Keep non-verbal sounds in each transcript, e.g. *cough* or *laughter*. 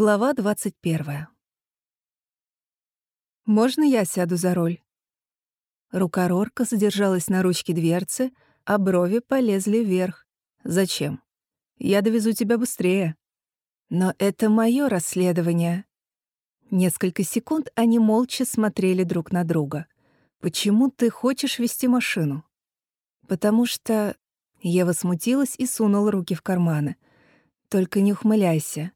Глава 21. «Можно я сяду за руль?» Рука Рорка задержалась на ручке дверцы, а брови полезли вверх. «Зачем? Я довезу тебя быстрее». «Но это мое расследование». Несколько секунд они молча смотрели друг на друга. «Почему ты хочешь вести машину?» «Потому что...» Ева смутилась и сунула руки в карманы. «Только не ухмыляйся.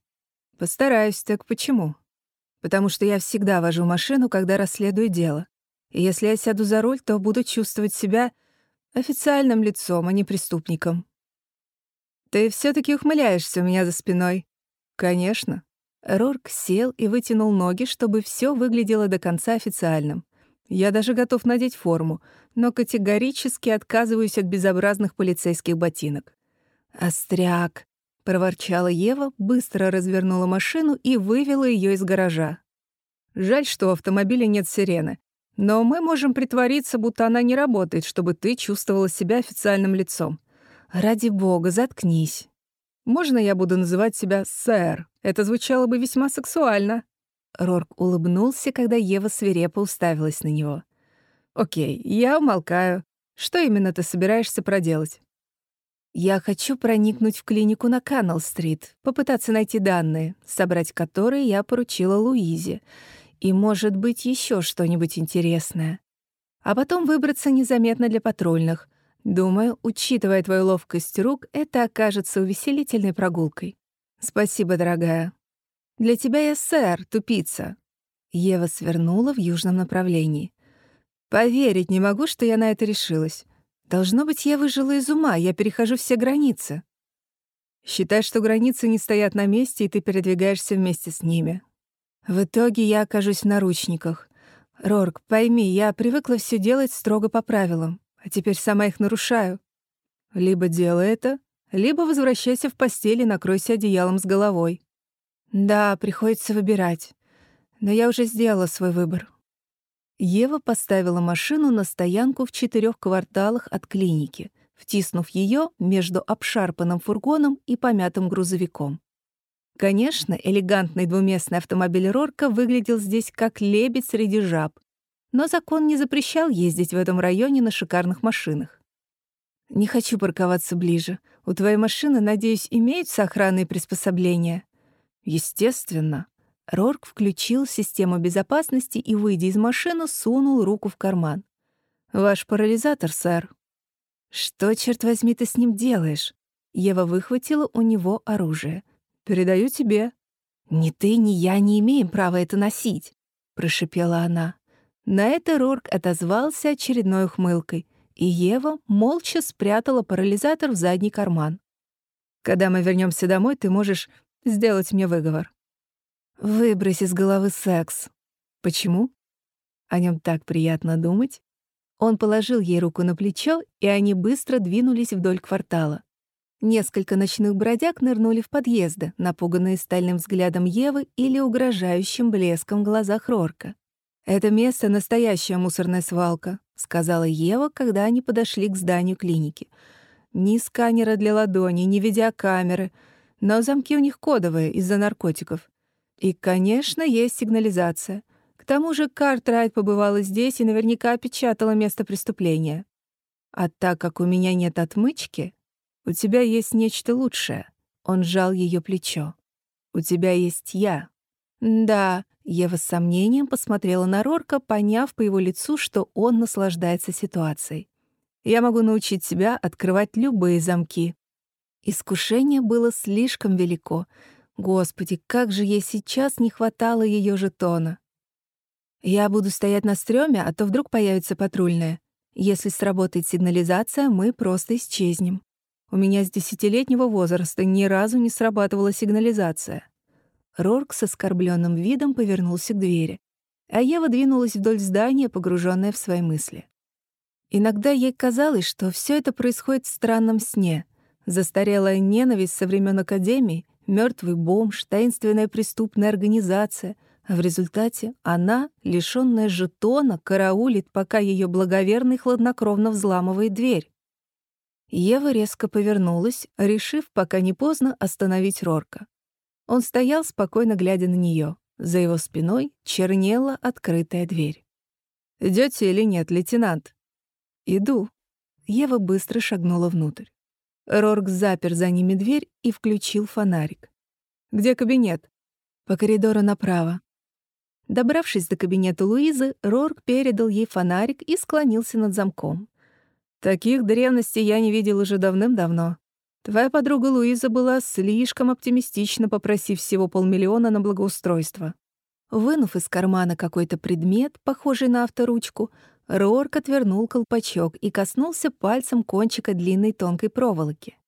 Постараюсь, так почему? Потому что я всегда вожу машину, когда расследую дело. И если я сяду за руль, то буду чувствовать себя официальным лицом, а не преступником. Ты все таки ухмыляешься у меня за спиной. Конечно. Рорк сел и вытянул ноги, чтобы все выглядело до конца официальным. Я даже готов надеть форму, но категорически отказываюсь от безобразных полицейских ботинок. Остряк. — проворчала Ева, быстро развернула машину и вывела ее из гаража. «Жаль, что у автомобиля нет сирены. Но мы можем притвориться, будто она не работает, чтобы ты чувствовала себя официальным лицом. Ради бога, заткнись. Можно я буду называть себя сэр? Это звучало бы весьма сексуально». Рорк улыбнулся, когда Ева свирепо уставилась на него. «Окей, я умолкаю. Что именно ты собираешься проделать?» Я хочу проникнуть в клинику на Каннелл-стрит, попытаться найти данные, собрать которые я поручила Луизе, и, может быть, еще что-нибудь интересное. А потом выбраться незаметно для патрульных. Думаю, учитывая твою ловкость рук, это окажется увеселительной прогулкой. Спасибо, дорогая. Для тебя я сэр, тупица. Ева свернула в южном направлении. Поверить не могу, что я на это решилась. Должно быть, я выжила из ума, я перехожу все границы. Считай, что границы не стоят на месте, и ты передвигаешься вместе с ними. В итоге я окажусь в наручниках. Рорк, пойми, я привыкла все делать строго по правилам, а теперь сама их нарушаю. Либо делай это, либо возвращайся в постель и накройся одеялом с головой. Да, приходится выбирать. Но я уже сделала свой выбор. Ева поставила машину на стоянку в четырех кварталах от клиники, втиснув ее между обшарпанным фургоном и помятым грузовиком. Конечно, элегантный двуместный автомобиль Рорка выглядел здесь как лебедь среди жаб, но закон не запрещал ездить в этом районе на шикарных машинах. «Не хочу парковаться ближе. У твоей машины, надеюсь, имеются охранные приспособления?» «Естественно», Рорк включил систему безопасности и, выйдя из машины, сунул руку в карман. «Ваш парализатор, сэр». «Что, черт возьми, ты с ним делаешь?» Ева выхватила у него оружие. «Передаю тебе». «Ни ты, ни я не имеем права это носить», — прошипела она. На это Рорк отозвался очередной ухмылкой, и Ева молча спрятала парализатор в задний карман. «Когда мы вернемся домой, ты можешь сделать мне выговор». Выбрось из головы секс. Почему? О нем так приятно думать. Он положил ей руку на плечо, и они быстро двинулись вдоль квартала. Несколько ночных бродяг нырнули в подъезды, напуганные стальным взглядом Евы или угрожающим блеском в глазах Рорка. «Это место — настоящая мусорная свалка», — сказала Ева, когда они подошли к зданию клиники. «Ни сканера для ладони, ни видеокамеры, но замки у них кодовые из-за наркотиков. И, конечно, есть сигнализация. К тому же Картрайт побывала здесь и наверняка опечатала место преступления. А так как у меня нет отмычки, у тебя есть нечто лучшее. Он сжал ее плечо. У тебя есть я. Да, Ева с сомнением посмотрела на Рорка, поняв по его лицу, что он наслаждается ситуацией. Я могу научить тебя открывать любые замки. Искушение было слишком велико, Господи, как же ей сейчас не хватало ее жетона. Я буду стоять на стреме, а то вдруг появится патрульная. Если сработает сигнализация, мы просто исчезнем. У меня с десятилетнего возраста ни разу не срабатывала сигнализация. Рорк с оскорбленным видом повернулся к двери, а Ева двинулась вдоль здания, погруженная в свои мысли. Иногда ей казалось, что все это происходит в странном сне. Застарелая ненависть со времен Академии мертвый бомж, таинственная преступная организация, а в результате она, лишённая жетона, караулит, пока ее благоверный хладнокровно взламывает дверь. Ева резко повернулась, решив, пока не поздно, остановить Рорка. Он стоял, спокойно глядя на нее. За его спиной чернела открытая дверь. Идете или нет, лейтенант?» «Иду». Ева быстро шагнула внутрь. Рорк запер за ними дверь и включил фонарик. «Где кабинет?» «По коридору направо». Добравшись до кабинета Луизы, Рорк передал ей фонарик и склонился над замком. «Таких древностей я не видел уже давным-давно. Твоя подруга Луиза была слишком оптимистична, попросив всего полмиллиона на благоустройство. Вынув из кармана какой-то предмет, похожий на авторучку, Рорк отвернул колпачок и коснулся пальцем кончика длинной тонкой проволоки.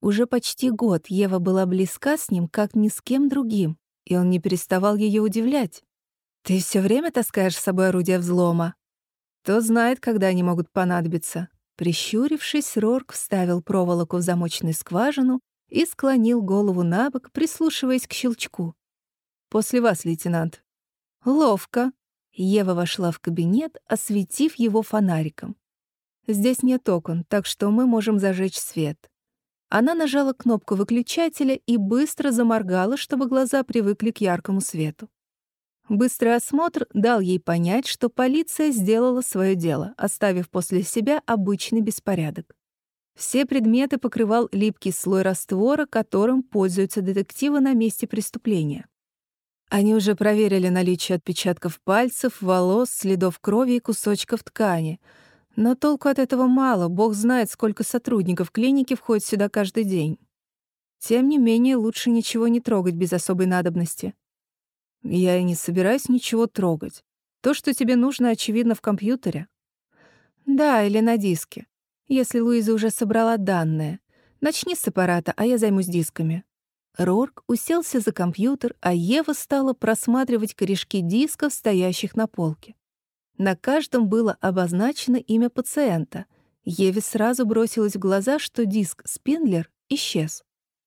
Уже почти год Ева была близка с ним, как ни с кем другим, и он не переставал ее удивлять. «Ты все время таскаешь с собой орудия взлома?» «Кто знает, когда они могут понадобиться», Прищурившись, Рорк вставил проволоку в замочную скважину и склонил голову на бок, прислушиваясь к щелчку. «После вас, лейтенант». «Ловко». Ева вошла в кабинет, осветив его фонариком. «Здесь нет окон, так что мы можем зажечь свет». Она нажала кнопку выключателя и быстро заморгала, чтобы глаза привыкли к яркому свету. Быстрый осмотр дал ей понять, что полиция сделала свое дело, оставив после себя обычный беспорядок. Все предметы покрывал липкий слой раствора, которым пользуются детективы на месте преступления. Они уже проверили наличие отпечатков пальцев, волос, следов крови и кусочков ткани. Но толку от этого мало, бог знает, сколько сотрудников клиники входит сюда каждый день. Тем не менее, лучше ничего не трогать без особой надобности. Я и не собираюсь ничего трогать. То, что тебе нужно, очевидно, в компьютере. Да, или на диске. Если Луиза уже собрала данные. Начни с аппарата, а я займусь дисками. Рорк уселся за компьютер, а Ева стала просматривать корешки дисков, стоящих на полке. На каждом было обозначено имя пациента. Еве сразу бросилось в глаза, что диск «Спиндлер» исчез.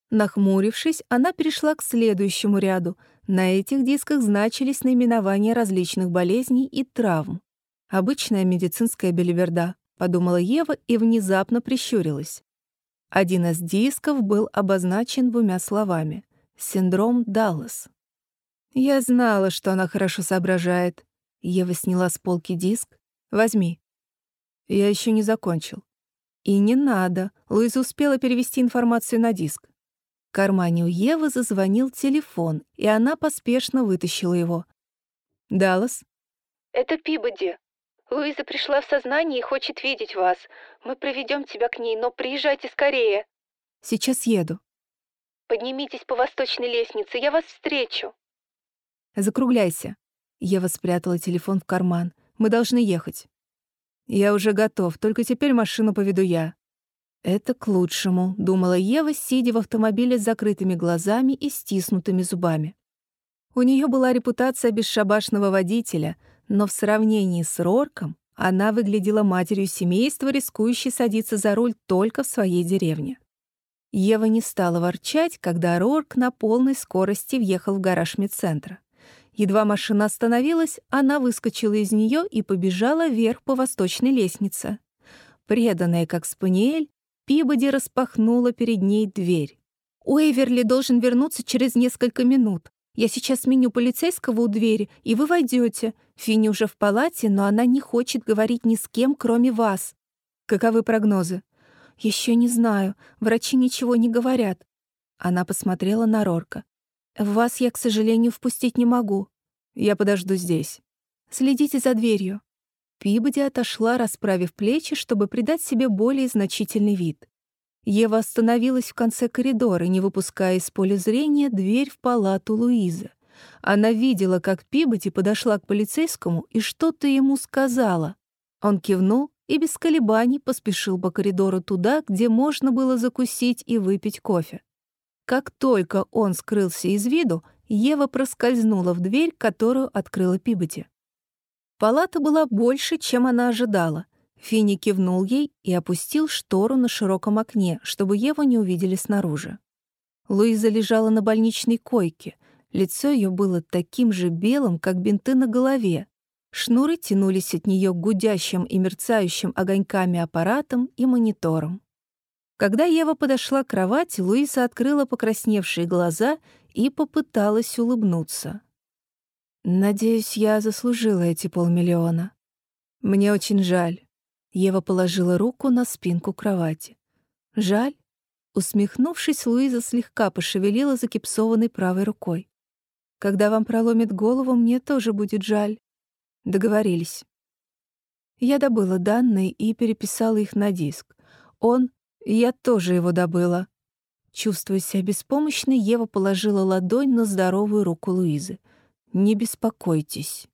Нахмурившись, она перешла к следующему ряду — на этих дисках значились наименования различных болезней и травм. «Обычная медицинская белиберда», — подумала Ева и внезапно прищурилась. Один из дисков был обозначен двумя словами — «Синдром Даллас». Я знала, что она хорошо соображает. Ева сняла с полки диск. «Возьми». Я еще не закончил. И не надо. Луиза успела перевести информацию на диск кармане у Евы зазвонил телефон, и она поспешно вытащила его. «Даллас?» «Это Пибоди. Луиза пришла в сознание и хочет видеть вас. Мы проведем тебя к ней, но приезжайте скорее». «Сейчас еду». «Поднимитесь по восточной лестнице, я вас встречу». «Закругляйся». Ева спрятала телефон в карман. «Мы должны ехать». «Я уже готов, только теперь машину поведу я». «Это к лучшему», — думала Ева, сидя в автомобиле с закрытыми глазами и стиснутыми зубами. У нее была репутация бесшабашного водителя, но в сравнении с Рорком она выглядела матерью семейства, рискующей садиться за руль только в своей деревне. Ева не стала ворчать, когда Рорк на полной скорости въехал в гараж медцентра. Едва машина остановилась, она выскочила из нее и побежала вверх по восточной лестнице. Преданная как спаниель, Пибоди распахнула перед ней дверь. «Уэйверли должен вернуться через несколько минут. Я сейчас сменю полицейского у двери, и вы войдете. Финни уже в палате, но она не хочет говорить ни с кем, кроме вас. Каковы прогнозы? Еще не знаю. Врачи ничего не говорят. Она посмотрела на Рорка. Вас я, к сожалению, впустить не могу. Я подожду здесь. Следите за дверью. Пибоди отошла, расправив плечи, чтобы придать себе более значительный вид. Ева остановилась в конце коридора, не выпуская из поля зрения дверь в палату Луизы. Она видела, как Пибоди подошла к полицейскому и что-то ему сказала. Он кивнул и без колебаний поспешил по коридору туда, где можно было закусить и выпить кофе. Как только он скрылся из виду, Ева проскользнула в дверь, которую открыла Пибоди. Палата была больше, чем она ожидала. Финни кивнул ей и опустил штору на широком окне, чтобы Еву не увидели снаружи. Луиза лежала на больничной койке. Лицо ее было таким же белым, как бинты на голове. Шнуры тянулись от нее гудящим и мерцающим огоньками аппаратом и монитором. Когда Ева подошла к кровати, Луиза открыла покрасневшие глаза и попыталась улыбнуться. «Надеюсь, я заслужила эти полмиллиона. Мне очень жаль». Ева положила руку на спинку кровати. «Жаль?» Усмехнувшись, Луиза слегка пошевелила закипсованной правой рукой. «Когда вам проломит голову, мне тоже будет жаль». Договорились. Я добыла данные и переписала их на диск. Он... Я тоже его добыла. Чувствуя себя беспомощной, Ева положила ладонь на здоровую руку Луизы. «Не беспокойтесь».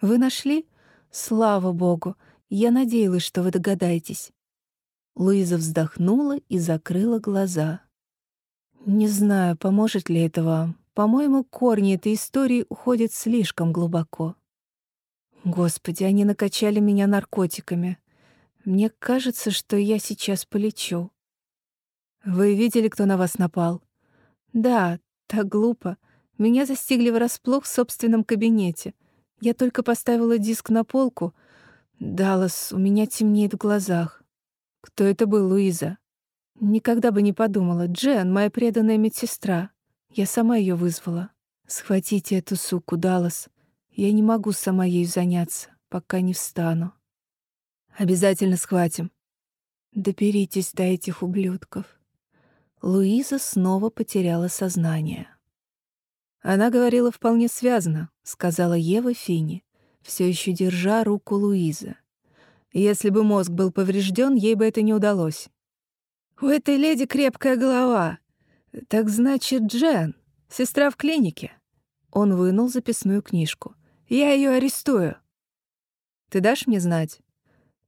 «Вы нашли? Слава богу! Я надеялась, что вы догадаетесь». Луиза вздохнула и закрыла глаза. «Не знаю, поможет ли это вам. По-моему, корни этой истории уходят слишком глубоко. Господи, они накачали меня наркотиками. Мне кажется, что я сейчас полечу. Вы видели, кто на вас напал? Да, так глупо. Меня застигли врасплох в собственном кабинете. Я только поставила диск на полку. Даллас, у меня темнеет в глазах. Кто это был, Луиза? Никогда бы не подумала. Джен, моя преданная медсестра. Я сама ее вызвала. Схватите эту суку, Даллас. Я не могу сама ею заняться, пока не встану. Обязательно схватим. Доберитесь до этих ублюдков. Луиза снова потеряла сознание. Она говорила вполне связно, сказала Ева Фини, все еще держа руку Луизы. Если бы мозг был поврежден, ей бы это не удалось. У этой леди крепкая голова. Так значит, Джен, сестра в клинике. Он вынул записную книжку. Я ее арестую. Ты дашь мне знать?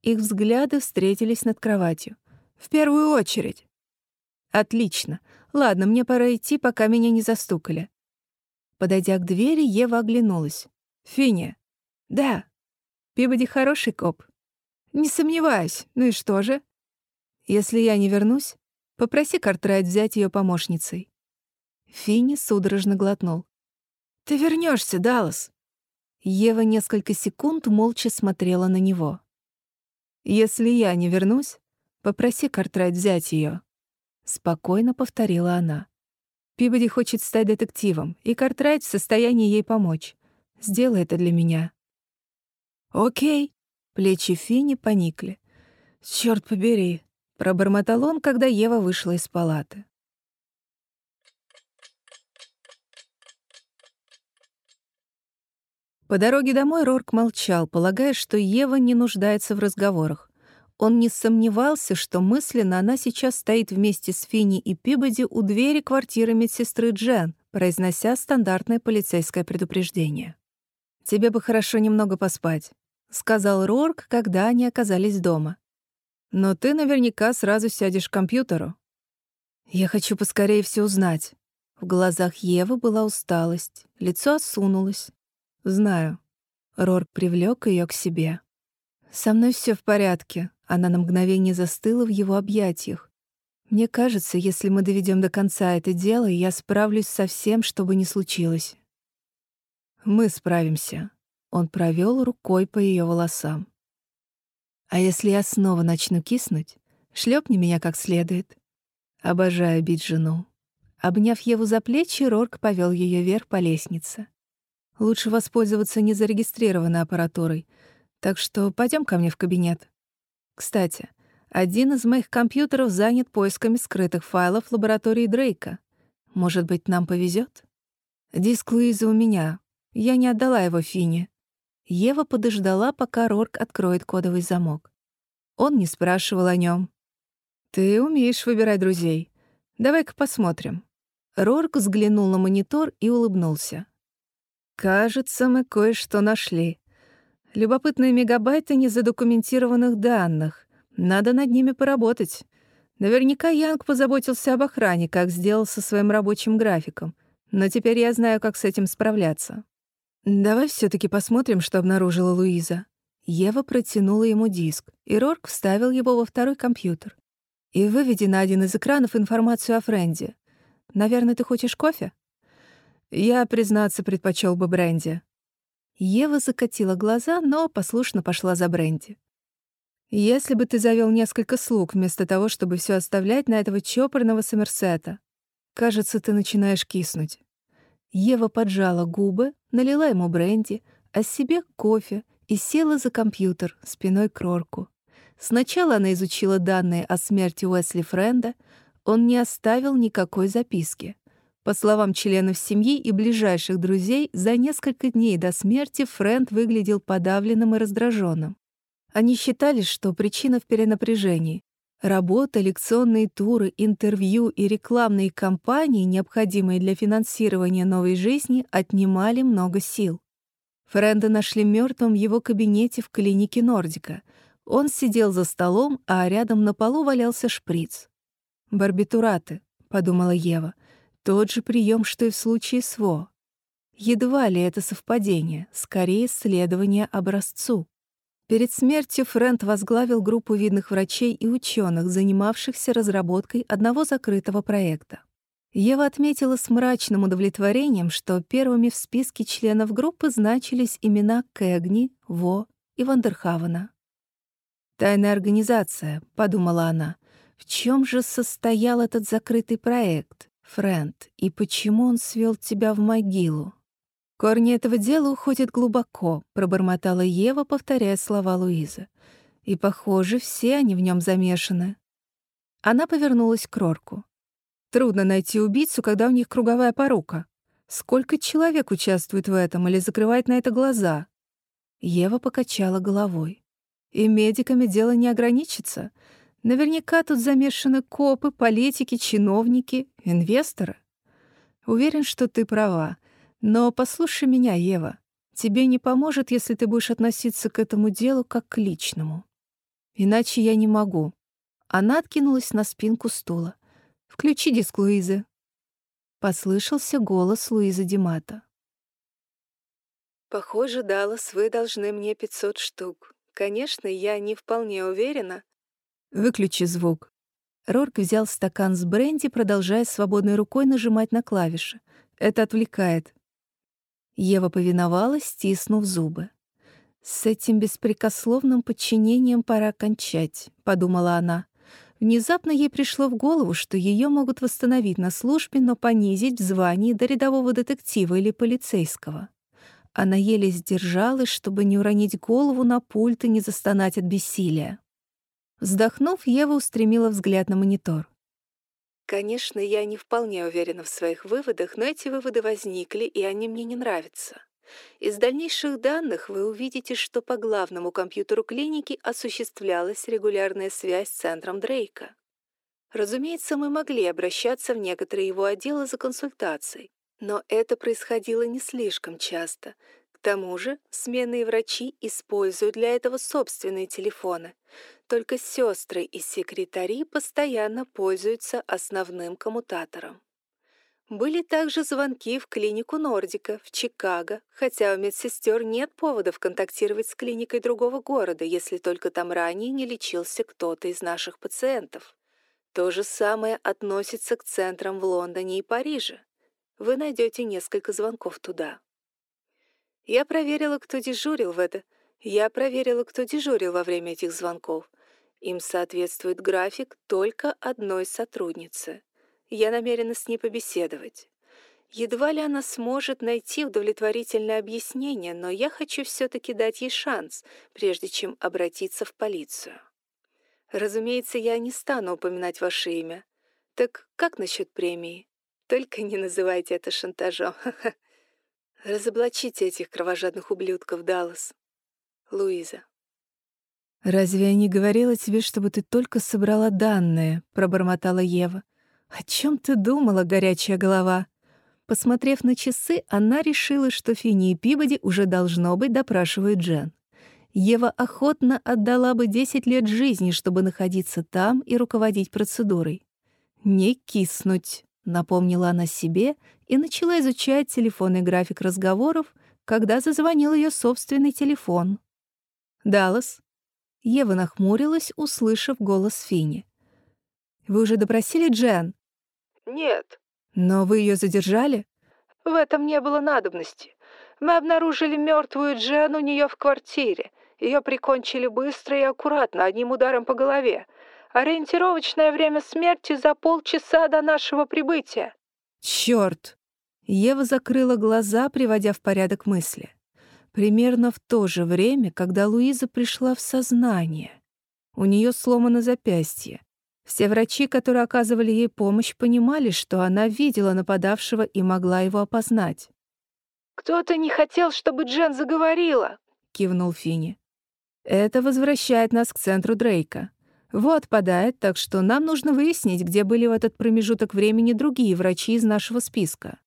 Их взгляды встретились над кроватью. В первую очередь. Отлично. Ладно, мне пора идти, пока меня не застукали. Подойдя к двери, Ева оглянулась. Финя. Да. Пибоди хороший коп. Не сомневаюсь. Ну и что же? Если я не вернусь, попроси Картрайт взять ее помощницей. Финни судорожно глотнул. Ты вернешься, Даллас. Ева несколько секунд молча смотрела на него. Если я не вернусь, попроси Картрайт взять ее. Спокойно повторила она. Пибоди хочет стать детективом, и Картрайт в состоянии ей помочь. Сделай это для меня. Окей. Плечи Фини поникли. Черт побери, пробормотал он, когда Ева вышла из палаты. По дороге домой Рорк молчал, полагая, что Ева не нуждается в разговорах. Он не сомневался, что мысленно она сейчас стоит вместе с Финни и Пибоди у двери квартиры медсестры Джен, произнося стандартное полицейское предупреждение. «Тебе бы хорошо немного поспать», — сказал Рорк, когда они оказались дома. «Но ты наверняка сразу сядешь к компьютеру». «Я хочу поскорее все узнать». В глазах Евы была усталость, лицо осунулось. «Знаю». Рорк привлек ее к себе. «Со мной все в порядке», она на мгновение застыла в его объятиях. «Мне кажется, если мы доведем до конца это дело, я справлюсь со всем, что бы ни случилось». «Мы справимся», — он провел рукой по ее волосам. «А если я снова начну киснуть, шлепни меня как следует. Обожаю бить жену». Обняв Еву за плечи, Рорк повел ее вверх по лестнице. «Лучше воспользоваться незарегистрированной аппаратурой, так что пойдем ко мне в кабинет». Кстати, один из моих компьютеров занят поисками скрытых файлов лаборатории Дрейка. Может быть, нам повезет? Диск Луизы у меня. Я не отдала его Фине. Ева подождала, пока Рорк откроет кодовый замок. Он не спрашивал о нем. «Ты умеешь выбирать друзей. Давай-ка посмотрим». Рорк взглянул на монитор и улыбнулся. «Кажется, мы кое-что нашли. Любопытные мегабайты незадокументированных данных. Надо над ними поработать. Наверняка Янг позаботился об охране, как сделал со своим рабочим графиком. Но теперь я знаю, как с этим справляться. Давай все таки посмотрим, что обнаружила Луиза. Ева протянула ему диск, и Рорк вставил его во второй компьютер. И выведи на один из экранов информацию о Френде. Наверное, ты хочешь кофе? Я, признаться, предпочел бы бренди. Ева закатила глаза, но послушно пошла за бренди. «Если бы ты завел несколько слуг вместо того, чтобы все оставлять на этого чопорного Сомерсета. Кажется, ты начинаешь киснуть». Ева поджала губы, налила ему бренди, а себе кофе и села за компьютер спиной к Рорку. Сначала она изучила данные о смерти Уэсли Френда, он не оставил никакой записки. По словам членов семьи и ближайших друзей, за несколько дней до смерти Фрэнд выглядел подавленным и раздраженным. Они считали, что причина в перенапряжении. Работа, лекционные туры, интервью и рекламные кампании, необходимые для финансирования новой жизни, отнимали много сил. Френда нашли мертвым в его кабинете в клинике Нордика. Он сидел за столом, а рядом на полу валялся шприц. «Барбитураты», — подумала Ева, тот же прием, что и в случае с ВО. Едва ли это совпадение, скорее следование образцу. Перед смертью Фрэнд возглавил группу видных врачей и ученых, занимавшихся разработкой одного закрытого проекта. Ева отметила с мрачным удовлетворением, что первыми в списке членов группы значились имена Кэгни, Во и Вандерхавена. «Тайная организация», — подумала она. «В чем же состоял этот закрытый проект? Фрэнд, и почему он свел тебя в могилу? Корни этого дела уходят глубоко, пробормотала Ева, повторяя слова Луизы. И, похоже, все они в нем замешаны. Она повернулась к Рорку. Трудно найти убийцу, когда у них круговая порука. Сколько человек участвует в этом или закрывает на это глаза? Ева покачала головой. И медиками дело не ограничится. Наверняка тут замешаны копы, политики, чиновники, инвесторы. Уверен, что ты права. Но послушай меня, Ева. Тебе не поможет, если ты будешь относиться к этому делу как к личному. Иначе я не могу. Она откинулась на спинку стула. Включи диск Луизы. Послышался голос Луизы Димата. Похоже, Даллас, вы должны мне 500 штук. Конечно, я не вполне уверена, «Выключи звук». Рорк взял стакан с бренди, продолжая свободной рукой нажимать на клавиши. «Это отвлекает». Ева повиновалась, стиснув зубы. «С этим беспрекословным подчинением пора кончать», — подумала она. Внезапно ей пришло в голову, что ее могут восстановить на службе, но понизить в звании до рядового детектива или полицейского. Она еле сдержалась, чтобы не уронить голову на пульт и не застонать от бессилия. Вздохнув, Ева устремила взгляд на монитор. Конечно, я не вполне уверена в своих выводах, но эти выводы возникли, и они мне не нравятся. Из дальнейших данных вы увидите, что по главному компьютеру клиники осуществлялась регулярная связь с центром Дрейка. Разумеется, мы могли обращаться в некоторые его отделы за консультацией, но это происходило не слишком часто, к тому же сменные врачи используют для этого собственные телефоны. Только сестры и секретари постоянно пользуются основным коммутатором. Были также звонки в клинику Нордика в Чикаго, хотя у медсестер нет поводов контактировать с клиникой другого города, если только там ранее не лечился кто-то из наших пациентов. То же самое относится к центрам в Лондоне и Париже. Вы найдете несколько звонков туда. Я проверила, кто дежурил в это. Я проверила, кто дежурил во время этих звонков. Им соответствует график только одной сотрудницы. Я намерена с ней побеседовать. Едва ли она сможет найти удовлетворительное объяснение, но я хочу все-таки дать ей шанс, прежде чем обратиться в полицию. Разумеется, я не стану упоминать ваше имя. Так как насчет премии? Только не называйте это шантажом. *laughs* Разоблачите этих кровожадных ублюдков, Даллас. Луиза. «Разве я не говорила тебе, чтобы ты только собрала данные?» — пробормотала Ева. «О чем ты думала, горячая голова?» Посмотрев на часы, она решила, что Финни и Пибоди уже должно быть допрашивают Джен. Ева охотно отдала бы 10 лет жизни, чтобы находиться там и руководить процедурой. «Не киснуть», — напомнила она себе и начала изучать телефонный график разговоров, когда зазвонил ее собственный телефон. «Даллас?» Ева нахмурилась, услышав голос Фини. «Вы уже допросили Джен?» «Нет». «Но вы ее задержали?» «В этом не было надобности. Мы обнаружили мертвую Джен у нее в квартире. Ее прикончили быстро и аккуратно, одним ударом по голове. Ориентировочное время смерти за полчаса до нашего прибытия». «Чёрт!» Ева закрыла глаза, приводя в порядок мысли. Примерно в то же время, когда Луиза пришла в сознание. У нее сломано запястье. Все врачи, которые оказывали ей помощь, понимали, что она видела нападавшего и могла его опознать. «Кто-то не хотел, чтобы Джен заговорила», — кивнул Финни. «Это возвращает нас к центру Дрейка. Вот падает, так что нам нужно выяснить, где были в этот промежуток времени другие врачи из нашего списка.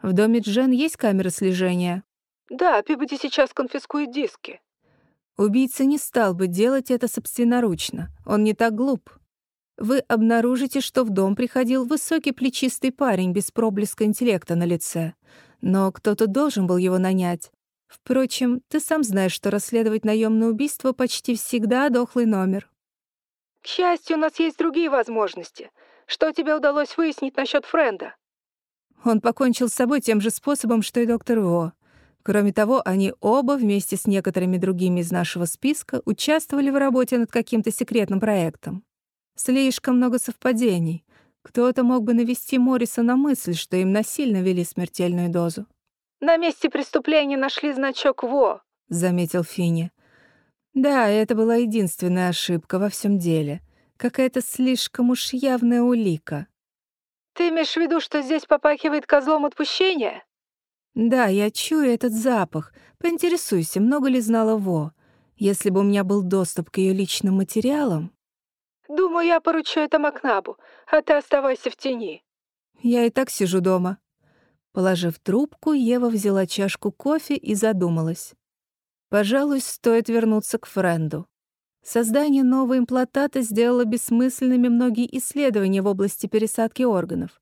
В доме Джен есть камеры слежения?» «Да, Пибоди сейчас конфискует диски». Убийца не стал бы делать это собственноручно. Он не так глуп вы обнаружите, что в дом приходил высокий плечистый парень без проблеска интеллекта на лице. Но кто-то должен был его нанять. Впрочем, ты сам знаешь, что расследовать наемное убийство почти всегда дохлый номер. К счастью, у нас есть другие возможности. Что тебе удалось выяснить насчет Френда? Он покончил с собой тем же способом, что и доктор Во. Кроме того, они оба вместе с некоторыми другими из нашего списка участвовали в работе над каким-то секретным проектом. Слишком много совпадений. Кто-то мог бы навести Морриса на мысль, что им насильно ввели смертельную дозу. «На месте преступления нашли значок ВО», — заметил Финни. «Да, это была единственная ошибка во всем деле. Какая-то слишком уж явная улика». «Ты имеешь в виду, что здесь попахивает козлом отпущения?» «Да, я чую этот запах. Поинтересуйся, много ли знала Во. Если бы у меня был доступ к ее личным материалам...» Думаю, я поручу это Макнабу, а ты оставайся в тени». «Я и так сижу дома». Положив трубку, Ева взяла чашку кофе и задумалась. Пожалуй, стоит вернуться к Френду. Создание новой имплантата сделало бессмысленными многие исследования в области пересадки органов.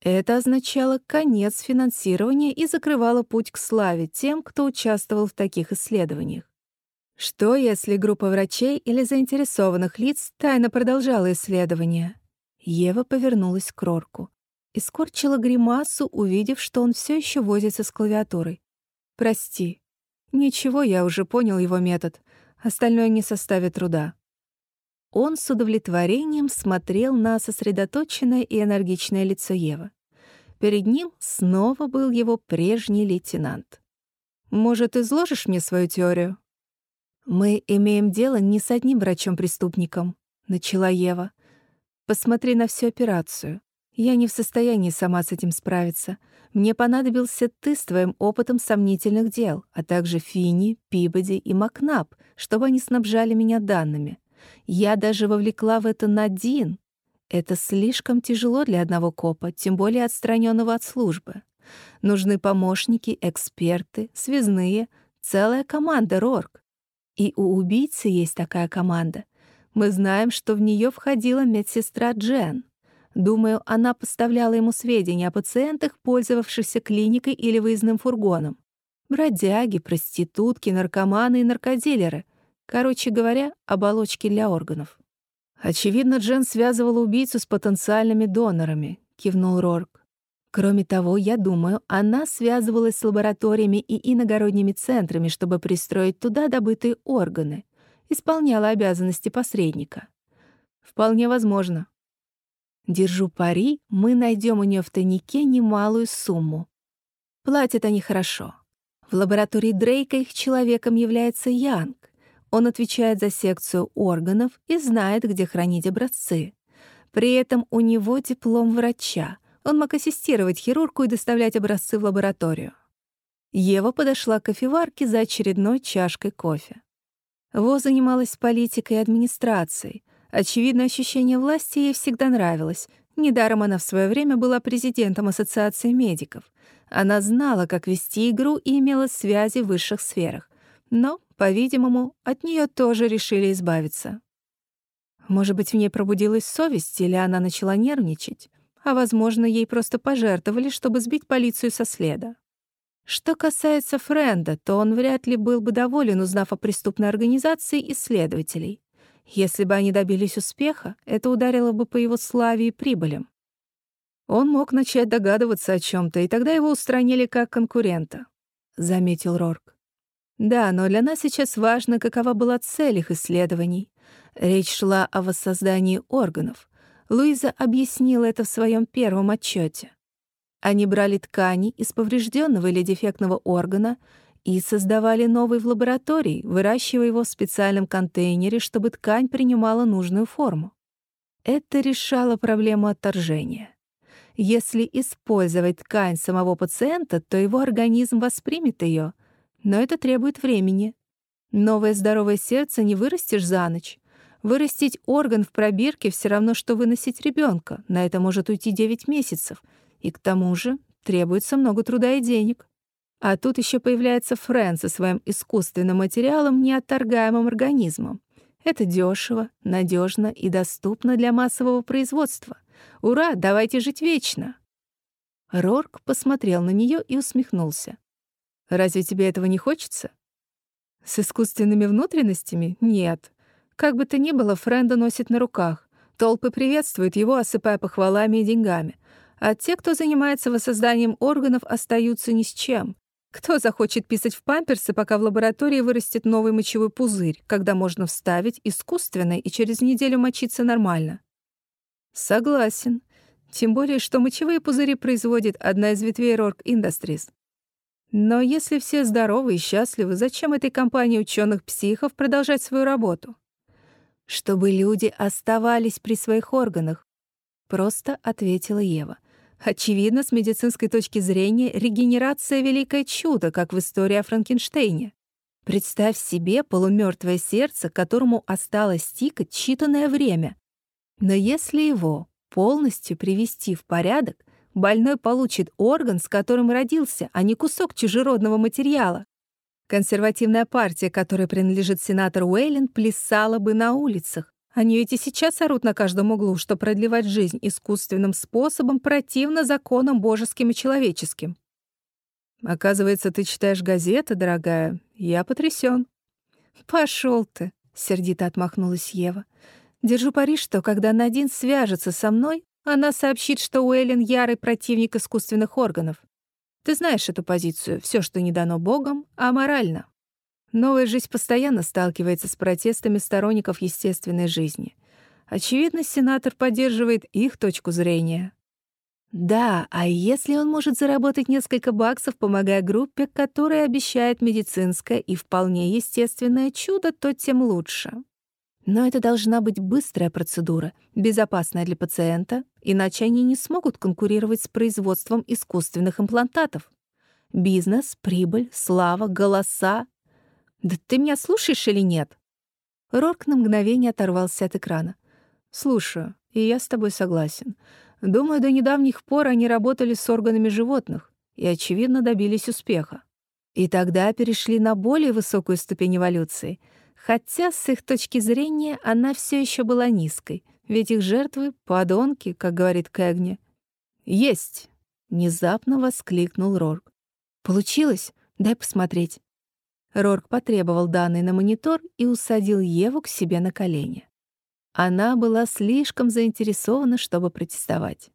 Это означало конец финансирования и закрывало путь к славе тем, кто участвовал в таких исследованиях. Что, если группа врачей или заинтересованных лиц тайно продолжала исследование? Ева повернулась к Рорку и скорчила гримасу, увидев, что он все еще возится с клавиатурой. «Прости. Ничего, я уже понял его метод. Остальное не составит труда». Он с удовлетворением смотрел на сосредоточенное и энергичное лицо Евы. Перед ним снова был его прежний лейтенант. «Может, изложишь мне свою теорию?» «Мы имеем дело не с одним врачом-преступником», — начала Ева. «Посмотри на всю операцию. Я не в состоянии сама с этим справиться. Мне понадобился ты с твоим опытом сомнительных дел, а также Фини, Пибоди и Макнаб, чтобы они снабжали меня данными. Я даже вовлекла в это Надин. Это слишком тяжело для одного копа, тем более отстраненного от службы. Нужны помощники, эксперты, связные, целая команда Рорк. И у убийцы есть такая команда. Мы знаем, что в нее входила медсестра Джен. Думаю, она поставляла ему сведения о пациентах, пользовавшихся клиникой или выездным фургоном. Бродяги, проститутки, наркоманы и наркодилеры. Короче говоря, оболочки для органов. «Очевидно, Джен связывала убийцу с потенциальными донорами», — кивнул Рорк. Кроме того, я думаю, она связывалась с лабораториями и иногородними центрами, чтобы пристроить туда добытые органы, исполняла обязанности посредника. Вполне возможно. Держу пари, мы найдем у нее в тайнике немалую сумму. Платят они хорошо. В лаборатории Дрейка их человеком является Янг. Он отвечает за секцию органов и знает, где хранить образцы. При этом у него диплом врача — он мог ассистировать хирургу и доставлять образцы в лабораторию. Ева подошла к кофеварке за очередной чашкой кофе. Во занималась политикой и администрацией. Очевидно, ощущение власти ей всегда нравилось. Недаром она в свое время была президентом Ассоциации медиков. Она знала, как вести игру и имела связи в высших сферах. Но, по-видимому, от нее тоже решили избавиться. Может быть, в ней пробудилась совесть, или она начала нервничать? а, возможно, ей просто пожертвовали, чтобы сбить полицию со следа. Что касается Френда, то он вряд ли был бы доволен, узнав о преступной организации исследователей. Если бы они добились успеха, это ударило бы по его славе и прибылям. Он мог начать догадываться о чем то и тогда его устранили как конкурента, — заметил Рорк. Да, но для нас сейчас важно, какова была цель их исследований. Речь шла о воссоздании органов. Луиза объяснила это в своем первом отчете. Они брали ткани из поврежденного или дефектного органа и создавали новый в лаборатории, выращивая его в специальном контейнере, чтобы ткань принимала нужную форму. Это решало проблему отторжения. Если использовать ткань самого пациента, то его организм воспримет ее, но это требует времени. Новое здоровое сердце не вырастешь за ночь. Вырастить орган в пробирке все равно, что выносить ребенка. На это может уйти 9 месяцев. И к тому же требуется много труда и денег. А тут еще появляется Френ со своим искусственным материалом, неотторгаемым организмом. Это дешево, надежно и доступно для массового производства. Ура, давайте жить вечно!» Рорк посмотрел на нее и усмехнулся. «Разве тебе этого не хочется?» «С искусственными внутренностями? Нет. Как бы то ни было, Френда носит на руках. Толпы приветствуют его, осыпая похвалами и деньгами. А те, кто занимается воссозданием органов, остаются ни с чем. Кто захочет писать в памперсы, пока в лаборатории вырастет новый мочевой пузырь, когда можно вставить искусственный и через неделю мочиться нормально? Согласен. Тем более, что мочевые пузыри производит одна из ветвей Rourke Industries. Но если все здоровы и счастливы, зачем этой компании ученых-психов продолжать свою работу? Чтобы люди оставались при своих органах, просто ответила Ева. Очевидно, с медицинской точки зрения, регенерация — великое чудо, как в истории о Франкенштейне. Представь себе полумертвое сердце, которому осталось тикать считанное время. Но если его полностью привести в порядок, больной получит орган, с которым родился, а не кусок чужеродного материала. Консервативная партия, которой принадлежит сенатор Уэйлен, плясала бы на улицах. Они ведь и сейчас орут на каждом углу, что продлевать жизнь искусственным способом противно законам божеским и человеческим. Оказывается, ты читаешь газеты, дорогая. Я потрясен. Пошел ты, сердито отмахнулась Ева. Держу пари, что когда Надин свяжется со мной, она сообщит, что Уэллен — ярый противник искусственных органов. Ты знаешь эту позицию. Все, что не дано Богом, аморально. Новая жизнь постоянно сталкивается с протестами сторонников естественной жизни. Очевидно, сенатор поддерживает их точку зрения. Да, а если он может заработать несколько баксов, помогая группе, которая обещает медицинское и вполне естественное чудо, то тем лучше. Но это должна быть быстрая процедура, безопасная для пациента, иначе они не смогут конкурировать с производством искусственных имплантатов. Бизнес, прибыль, слава, голоса. Да ты меня слушаешь или нет? Рорк на мгновение оторвался от экрана. «Слушаю, и я с тобой согласен. Думаю, до недавних пор они работали с органами животных и, очевидно, добились успеха. И тогда перешли на более высокую ступень эволюции — Хотя с их точки зрения она все еще была низкой, ведь их жертвы — подонки, как говорит Кэгни. «Есть!» — внезапно воскликнул Рорк. «Получилось? Дай посмотреть». Рорк потребовал данные на монитор и усадил Еву к себе на колени. Она была слишком заинтересована, чтобы протестовать.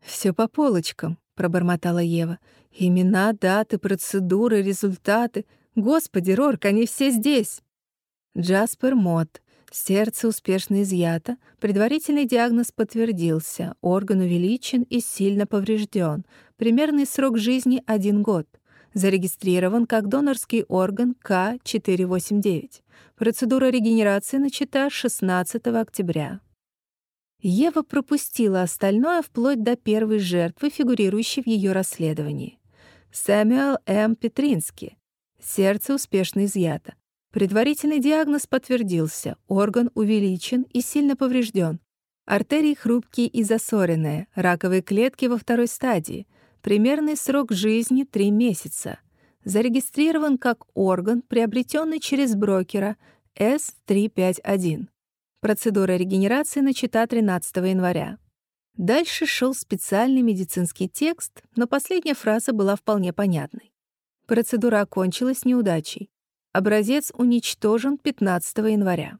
Все по полочкам», — пробормотала Ева. «Имена, даты, процедуры, результаты. Господи, Рорк, они все здесь!» Джаспер Мот. Сердце успешно изъято. Предварительный диагноз подтвердился. Орган увеличен и сильно поврежден. Примерный срок жизни — один год. Зарегистрирован как донорский орган К489. Процедура регенерации начата 16 октября. Ева пропустила остальное вплоть до первой жертвы, фигурирующей в ее расследовании. Сэмюэл М. Петрински. Сердце успешно изъято. Предварительный диагноз подтвердился, орган увеличен и сильно поврежден. Артерии хрупкие и засоренные, раковые клетки во второй стадии. Примерный срок жизни — 3 месяца. Зарегистрирован как орган, приобретенный через брокера S351. Процедура регенерации начата 13 января. Дальше шел специальный медицинский текст, но последняя фраза была вполне понятной. Процедура окончилась неудачей. Образец уничтожен 15 января.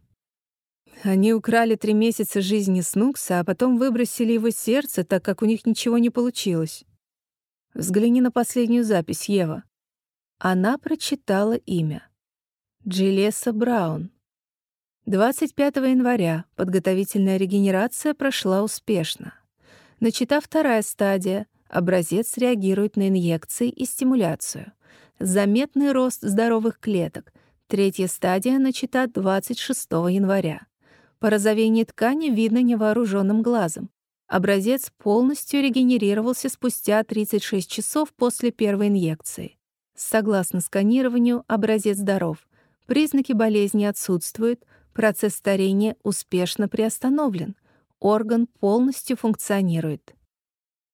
Они украли три месяца жизни Снукса, а потом выбросили его сердце, так как у них ничего не получилось. Взгляни на последнюю запись, Ева. Она прочитала имя. Джилеса Браун. 25 января подготовительная регенерация прошла успешно. Начата вторая стадия. Образец реагирует на инъекции и стимуляцию. Заметный рост здоровых клеток. Третья стадия начата 26 января. Порозовение ткани видно невооруженным глазом. Образец полностью регенерировался спустя 36 часов после первой инъекции. Согласно сканированию, образец здоров. Признаки болезни отсутствуют, процесс старения успешно приостановлен, орган полностью функционирует.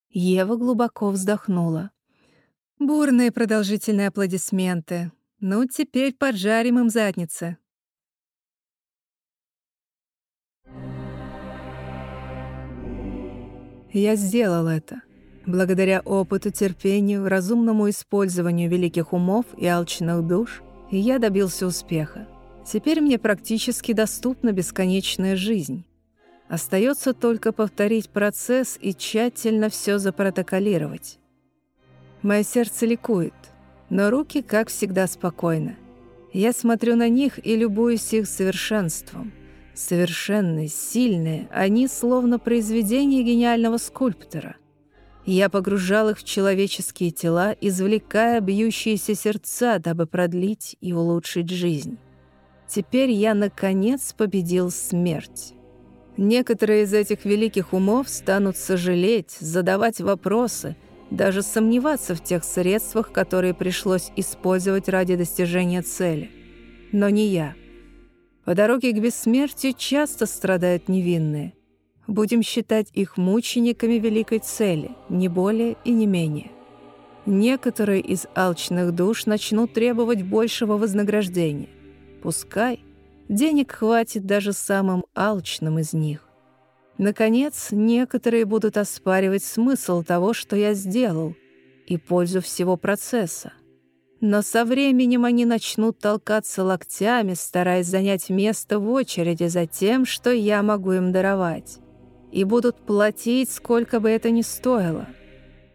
Ева глубоко вздохнула. Бурные продолжительные аплодисменты. Ну, теперь поджарим им задницы. Я сделал это. Благодаря опыту, терпению, разумному использованию великих умов и алчных душ, я добился успеха. Теперь мне практически доступна бесконечная жизнь. Остается только повторить процесс и тщательно все запротоколировать. Мое сердце ликует, но руки, как всегда, спокойны. Я смотрю на них и любуюсь их совершенством — Совершенные, сильные, они словно произведение гениального скульптора. Я погружал их в человеческие тела, извлекая бьющиеся сердца, дабы продлить и улучшить жизнь. Теперь я, наконец, победил смерть. Некоторые из этих великих умов станут сожалеть, задавать вопросы, даже сомневаться в тех средствах, которые пришлось использовать ради достижения цели. Но не я — по дороге к бессмертию часто страдают невинные. Будем считать их мучениками великой цели, не более и не менее. Некоторые из алчных душ начнут требовать большего вознаграждения. Пускай денег хватит даже самым алчным из них. Наконец, некоторые будут оспаривать смысл того, что я сделал, и пользу всего процесса. Но со временем они начнут толкаться локтями, стараясь занять место в очереди за тем, что я могу им даровать. И будут платить, сколько бы это ни стоило.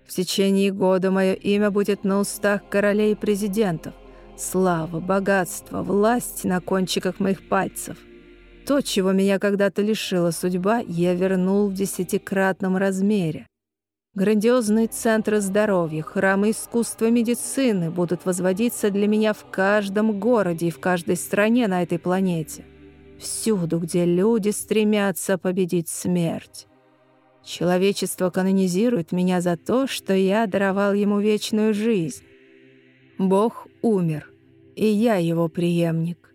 В течение года мое имя будет на устах королей и президентов. Слава, богатство, власть на кончиках моих пальцев. То, чего меня когда-то лишила судьба, я вернул в десятикратном размере. Грандиозные центры здоровья, храмы искусства медицины будут возводиться для меня в каждом городе и в каждой стране на этой планете. Всюду, где люди стремятся победить смерть. Человечество канонизирует меня за то, что я даровал ему вечную жизнь. Бог умер, и я его преемник.